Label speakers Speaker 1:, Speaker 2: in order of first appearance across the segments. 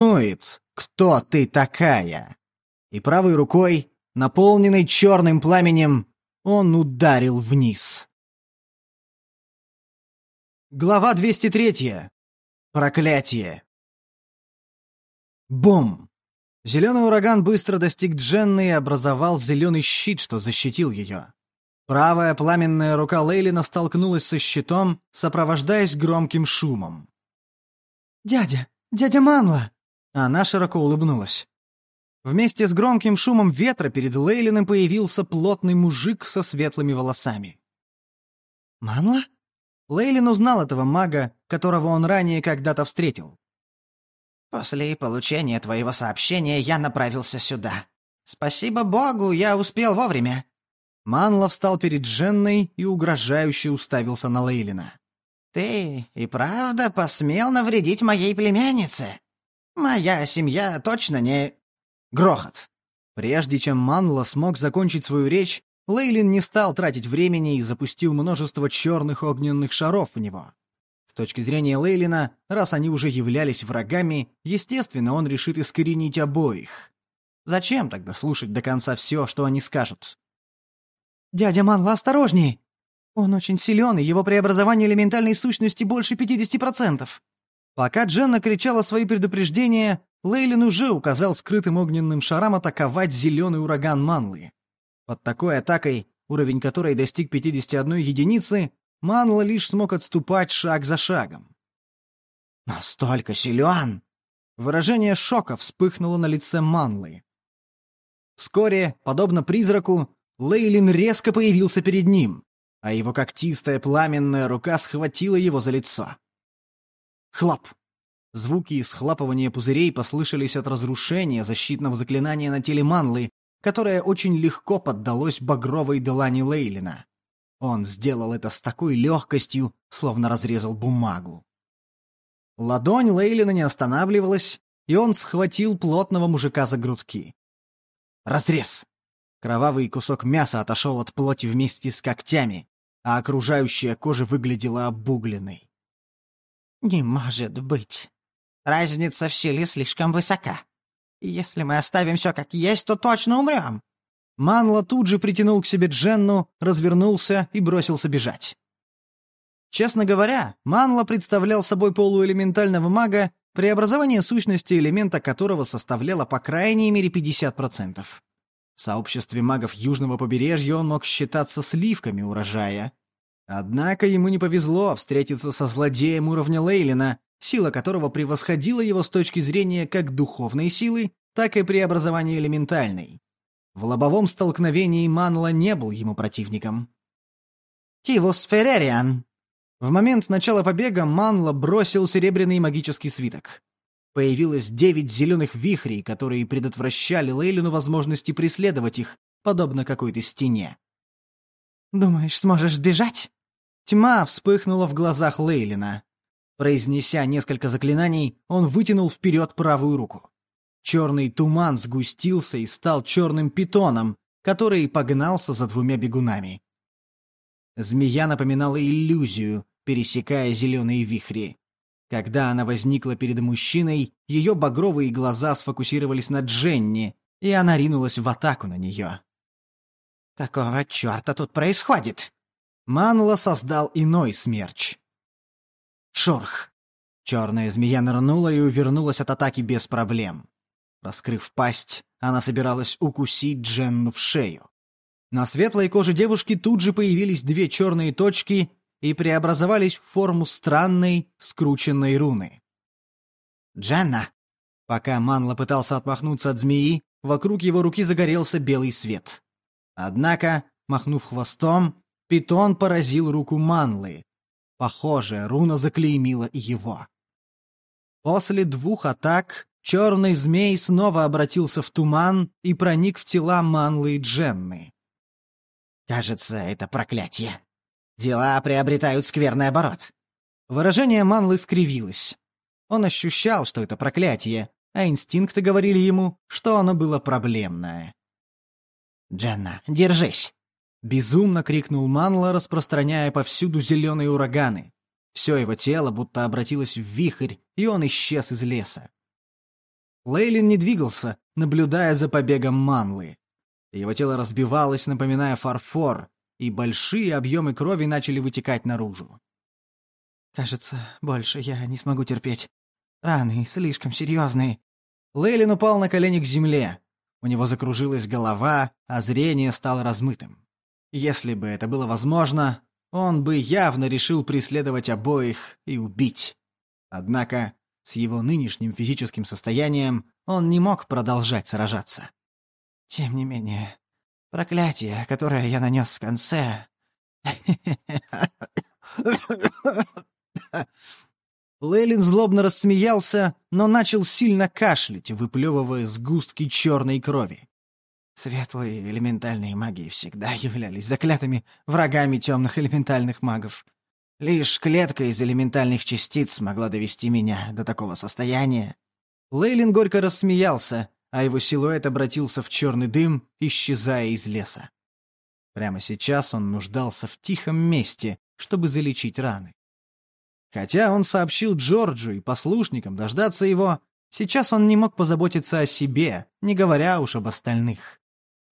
Speaker 1: волнует, кто ты такая. И правой рукой, наполненной черным пламенем, он ударил вниз. Глава 203. Проклятие. Бум! Зеленый ураган быстро достиг Дженны и образовал зеленый щит, что защитил ее. Правая пламенная рука Лейлина столкнулась со щитом, сопровождаясь громким шумом.
Speaker 2: «Дядя! Дядя Манла!»
Speaker 1: Она широко улыбнулась. Вместе с громким шумом ветра перед Лейлиным появился плотный мужик со светлыми волосами.
Speaker 2: «Манла?»
Speaker 1: Лейлин узнал этого мага, которого он ранее когда-то встретил.
Speaker 3: «После получения твоего сообщения я направился сюда. Спасибо богу, я успел вовремя.
Speaker 1: Манлов встал перед Женной и угрожающе уставился на Лейлина.
Speaker 3: «Ты и правда посмел навредить моей племяннице? Моя семья точно не...»
Speaker 1: Грохот. Прежде чем Манло смог закончить свою речь, Лейлин не стал тратить времени и запустил множество черных огненных шаров в него. С точки зрения Лейлина, раз они уже являлись врагами, естественно, он решит искоренить обоих. Зачем тогда слушать до конца все, что они скажут?
Speaker 2: «Дядя Манла, осторожней! Он очень силен, и его преобразование элементальной сущности больше 50%.
Speaker 1: Пока Дженна кричала свои предупреждения, Лейлин уже указал скрытым огненным шарам атаковать зеленый ураган Манлы. Под такой атакой, уровень которой достиг 51 единицы, Манла лишь смог отступать шаг за шагом.
Speaker 3: «Настолько силен!»
Speaker 1: Выражение шока вспыхнуло на лице Манлы. Вскоре, подобно призраку, Лейлин резко появился перед ним, а его когтистая пламенная рука схватила его за лицо. Хлоп! Звуки схлапывания пузырей послышались от разрушения защитного заклинания на теле Манлы, которое очень легко поддалось багровой длани Лейлина. Он сделал это с такой легкостью, словно разрезал бумагу. Ладонь Лейлина не останавливалась, и он схватил плотного мужика за грудки. Разрез! Кровавый кусок мяса отошел от плоти вместе с когтями, а окружающая кожа выглядела обугленной.
Speaker 3: «Не может быть. Разница в силе слишком высока. Если мы оставим все как есть, то точно умрем».
Speaker 1: Манла тут же притянул к себе Дженну, развернулся и бросился бежать. Честно говоря, Манла представлял собой полуэлементального мага, преобразование сущности элемента которого составляло по крайней мере 50%. В сообществе магов Южного побережья он мог считаться сливками урожая. Однако ему не повезло встретиться со злодеем уровня Лейлина, сила которого превосходила его с точки зрения как духовной силы, так и преобразования элементальной. В лобовом столкновении Манла не был ему противником.
Speaker 3: «Тивус Феррериан!»
Speaker 1: В момент начала побега Манла бросил серебряный магический свиток. Появилось девять зеленых вихрей, которые предотвращали Лейлину возможности преследовать их, подобно какой-то стене.
Speaker 2: «Думаешь, сможешь сбежать?»
Speaker 1: Тьма вспыхнула в глазах Лейлина. Произнеся несколько заклинаний, он вытянул вперед правую руку. Черный туман сгустился и стал черным питоном, который погнался за двумя бегунами. Змея напоминала иллюзию, пересекая зеленые вихри. Когда она возникла перед мужчиной, ее багровые глаза сфокусировались на Дженни, и она ринулась в атаку на нее.
Speaker 3: «Какого черта тут происходит?»
Speaker 1: Манла создал иной смерч. Шорх. Черная змея нырнула и увернулась от атаки без проблем. Раскрыв пасть, она собиралась укусить Дженну в шею. На светлой коже девушки тут же появились две черные точки, и преобразовались в форму странной, скрученной руны.
Speaker 3: «Джанна!»
Speaker 1: Пока Манла пытался отмахнуться от змеи, вокруг его руки загорелся белый свет. Однако, махнув хвостом, питон поразил руку Манлы. Похоже, руна заклеймила и его. После двух атак черный змей снова обратился в туман и проник в тела Манлы и Дженны.
Speaker 3: «Кажется, это проклятие», Дела приобретают скверный оборот.
Speaker 1: Выражение Манлы скривилось. Он ощущал, что это проклятие, а инстинкты говорили ему, что оно было проблемное.
Speaker 3: «Дженна, держись!»
Speaker 1: Безумно крикнул Манла, распространяя повсюду зеленые ураганы. Все его тело будто обратилось в вихрь, и он исчез из леса. Лейлин не двигался, наблюдая за побегом Манлы. Его тело разбивалось, напоминая фарфор, и большие объемы крови начали вытекать наружу.
Speaker 2: «Кажется, больше я не смогу терпеть. Раны слишком серьезные».
Speaker 1: Лейлин упал на колени к земле. У него закружилась голова, а зрение стало размытым. Если бы это было возможно, он бы явно решил преследовать обоих и убить. Однако с его нынешним физическим состоянием он не мог продолжать сражаться.
Speaker 2: Тем не менее, проклятие, которое я нанес в конце...
Speaker 1: Лейлин злобно рассмеялся, но начал сильно кашлять, выплевывая сгустки черной крови.
Speaker 2: Светлые элементальные маги всегда являлись заклятыми врагами темных элементальных магов. Лишь клетка из элементальных частиц смогла довести меня до такого состояния.
Speaker 1: Лейлин горько рассмеялся, а его силуэт обратился в черный дым, исчезая из леса. Прямо сейчас он нуждался в тихом месте, чтобы залечить раны. Хотя он сообщил Джорджу и послушникам дождаться его, сейчас он не мог позаботиться о себе, не говоря уж об остальных.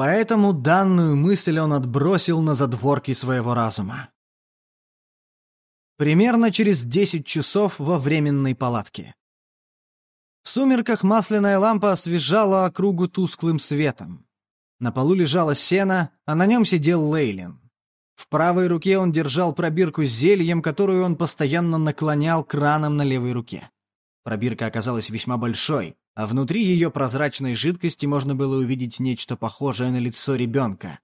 Speaker 1: Поэтому данную мысль он отбросил на задворки своего разума. Примерно через десять часов во временной палатке. В сумерках масляная лампа освежала округу тусклым светом. На полу лежало сено, а на нем сидел Лейлин. В правой руке он держал пробирку с зельем, которую он постоянно наклонял краном на левой руке. Пробирка оказалась весьма большой, а внутри ее прозрачной жидкости можно было увидеть нечто похожее на лицо ребенка.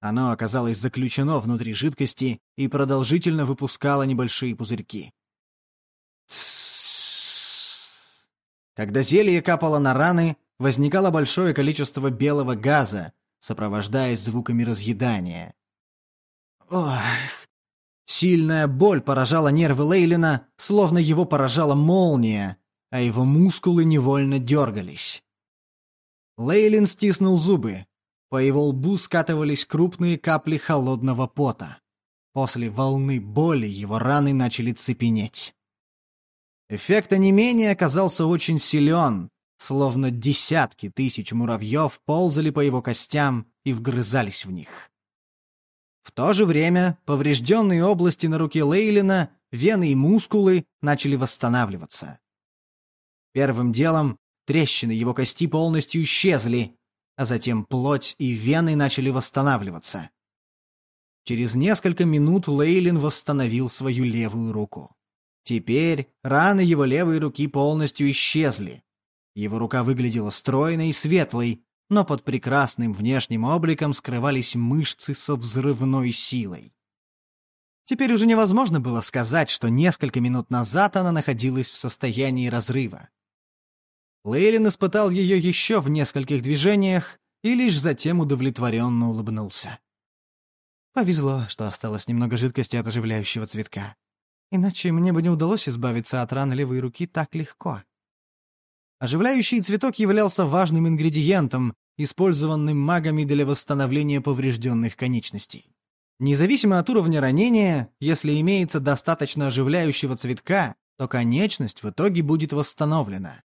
Speaker 1: Оно оказалось заключено внутри жидкости и продолжительно выпускало небольшие пузырьки. Когда зелье капало на раны, возникало большое количество белого газа, сопровождаясь звуками разъедания. Ох! Сильная боль поражала нервы Лейлина, словно его поражала молния, а его мускулы невольно дергались. Лейлин стиснул зубы. По его лбу скатывались крупные капли холодного пота. После волны боли его раны начали цепенеть. Эффект онемения оказался очень силен, словно десятки тысяч муравьев ползали по его костям и вгрызались в них. В то же время поврежденные области на руке Лейлина, вены и мускулы начали восстанавливаться. Первым делом трещины его кости полностью исчезли, а затем плоть и вены начали восстанавливаться. Через несколько минут Лейлин восстановил свою левую руку. Теперь раны его левой руки полностью исчезли. Его рука выглядела стройной и светлой, но под прекрасным внешним обликом скрывались мышцы со взрывной силой. Теперь уже невозможно было сказать, что несколько минут назад она находилась в состоянии разрыва. Лейлин испытал ее еще в нескольких движениях и лишь затем удовлетворенно улыбнулся.
Speaker 2: Повезло, что осталось немного жидкости от оживляющего цветка. Иначе мне бы не удалось избавиться от раны левой руки так легко.
Speaker 1: Оживляющий цветок являлся важным ингредиентом, использованным магами для восстановления поврежденных конечностей. Независимо от уровня ранения, если имеется достаточно оживляющего цветка, то конечность в итоге будет восстановлена.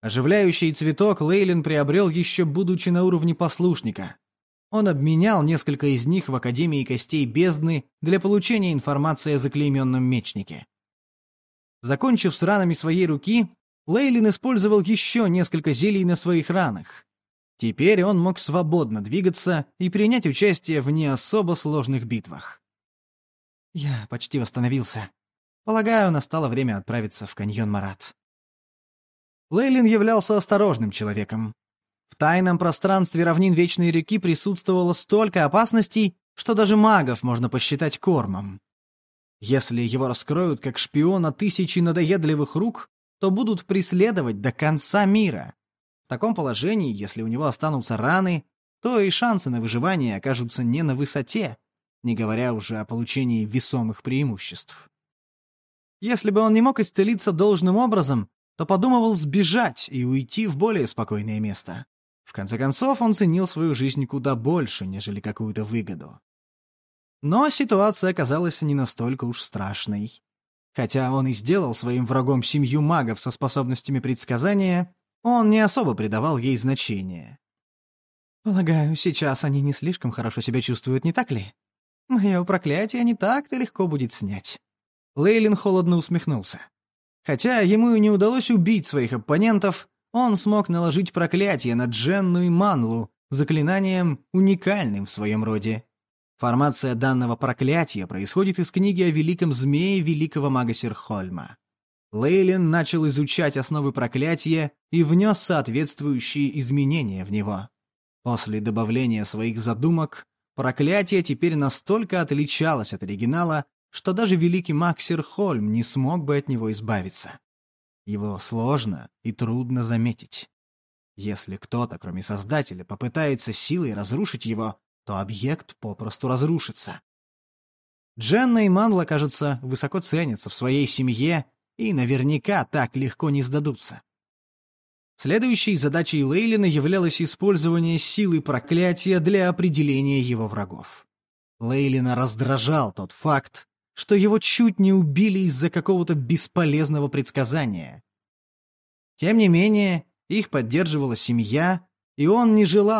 Speaker 1: Оживляющий цветок Лейлин приобрел еще будучи на уровне послушника. Он обменял несколько из них в Академии Костей Бездны для получения информации о заклейменном мечнике. Закончив с ранами своей руки, Лейлин использовал еще несколько зелий на своих ранах. Теперь он мог свободно двигаться и принять участие в не особо сложных битвах.
Speaker 2: Я почти восстановился. Полагаю, настало время отправиться в каньон Марат.
Speaker 1: Лейлин являлся осторожным человеком. В тайном пространстве равнин Вечной реки присутствовало столько опасностей, что даже магов можно посчитать кормом. Если его раскроют как шпиона тысячи надоедливых рук, то будут преследовать до конца мира. В таком положении, если у него останутся раны, то и шансы на выживание окажутся не на высоте, не говоря уже о получении весомых преимуществ. Если бы он не мог исцелиться должным образом, то подумывал сбежать и уйти в более спокойное место. В конце концов, он ценил свою жизнь куда больше, нежели какую-то выгоду. Но ситуация оказалась не настолько уж страшной. Хотя он и сделал своим врагом семью магов со способностями предсказания, Он не особо придавал ей значения.
Speaker 2: «Полагаю, сейчас они не слишком хорошо себя чувствуют, не так ли? Мое проклятие не так-то легко будет снять».
Speaker 1: Лейлин холодно усмехнулся. Хотя ему и не удалось убить своих оппонентов, он смог наложить проклятие на Дженну и Манлу заклинанием, уникальным в своем роде. Формация данного проклятия происходит из книги о великом змее великого мага Серхольма. Лейлин начал изучать основы проклятия и внес соответствующие изменения в него. После добавления своих задумок, проклятие теперь настолько отличалось от оригинала, что даже великий маг Серхольм не смог бы от него избавиться. Его сложно и трудно заметить. Если кто-то, кроме Создателя, попытается силой разрушить его, то объект попросту разрушится. Дженна и Манла, кажется, высоко ценятся в своей семье и наверняка так легко не сдадутся. Следующей задачей Лейлина являлось использование силы проклятия для определения его врагов. Лейлина раздражал тот факт, что его чуть не убили из-за какого-то бесполезного предсказания. Тем не менее, их поддерживала семья, и он не желал